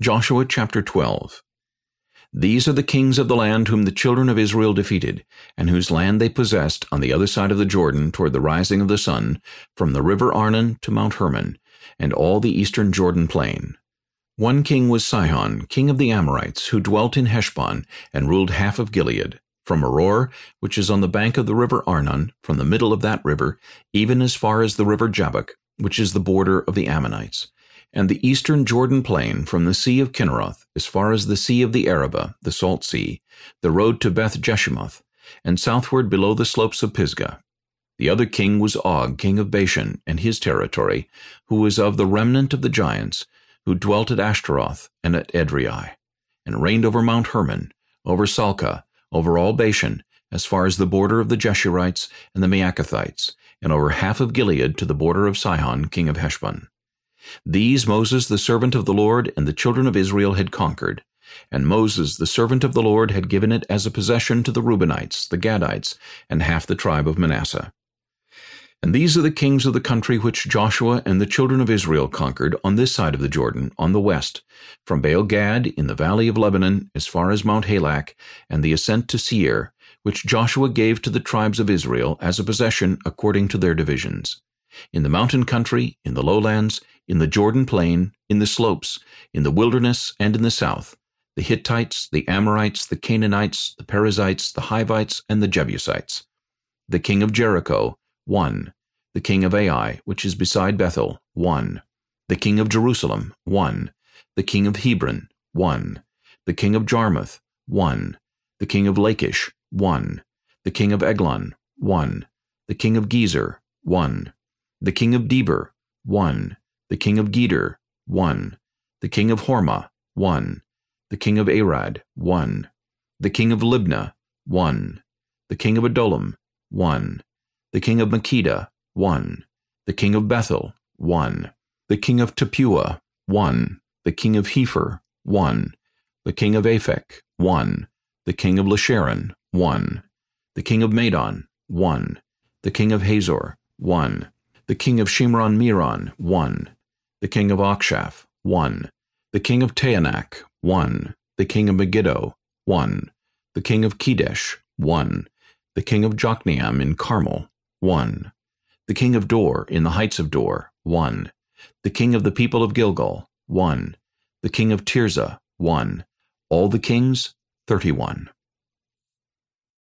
Joshua chapter 12 These are the kings of the land whom the children of Israel defeated, and whose land they possessed on the other side of the Jordan toward the rising of the sun, from the river Arnon to Mount Hermon, and all the eastern Jordan plain. One king was Sihon, king of the Amorites, who dwelt in Heshbon, and ruled half of Gilead, from Aroer, which is on the bank of the river Arnon, from the middle of that river, even as far as the river Jabbok, which is the border of the Ammonites and the eastern Jordan plain from the Sea of Chinneroth as far as the Sea of the Arabah, the Salt Sea, the road to Beth Jeshimoth, and southward below the slopes of Pisgah. The other king was Og, king of Bashan, and his territory, who was of the remnant of the giants, who dwelt at Ashtaroth and at Edrei, and reigned over Mount Hermon, over Salcah, over all Bashan, as far as the border of the Jeshurites and the Maachathites, and over half of Gilead to the border of Sihon, king of Heshbon. These Moses the servant of the Lord and the children of Israel had conquered. And Moses the servant of the Lord had given it as a possession to the Reubenites, the Gadites, and half the tribe of Manasseh. And these are the kings of the country which Joshua and the children of Israel conquered on this side of the Jordan, on the west, from Baal Gad in the valley of Lebanon as far as Mount Halak, and the ascent to Seir, which Joshua gave to the tribes of Israel as a possession according to their divisions. In the mountain country, in the lowlands, in the Jordan plain, in the slopes, in the wilderness, and in the south, the Hittites, the Amorites, the Canaanites, the Perizzites, the Hivites, and the Jebusites. The king of Jericho, one. The king of Ai, which is beside Bethel, one. The king of Jerusalem, one. The king of Hebron, one. The king of Jarmuth, one. The king of Lachish, one. The king of Eglon, one. The king of Gezer, one. The king of Debir, one the king of Geder, 1. The king of Hormah, 1. The king of Arad, 1. The king of Libnah, 1. The king of Adullam, 1. The king of Makkedah, 1. The king of Bethel, 1. The king of Tappuah, 1. The king of Hepher, 1. The king of Aphek, 1. The king of Lasharon, 1. The king of Madon, 1. The king of Hazor, 1. The king of Shimron Meron, 1 the king of Achshaph, 1. The king of Taanach, 1. The king of Megiddo, 1. The king of Kedesh, 1. The king of Jokneam in Carmel, 1. The king of Dor in the heights of Dor, 1. The king of the people of Gilgal, 1. The king of Tirzah, 1. All the kings, 31.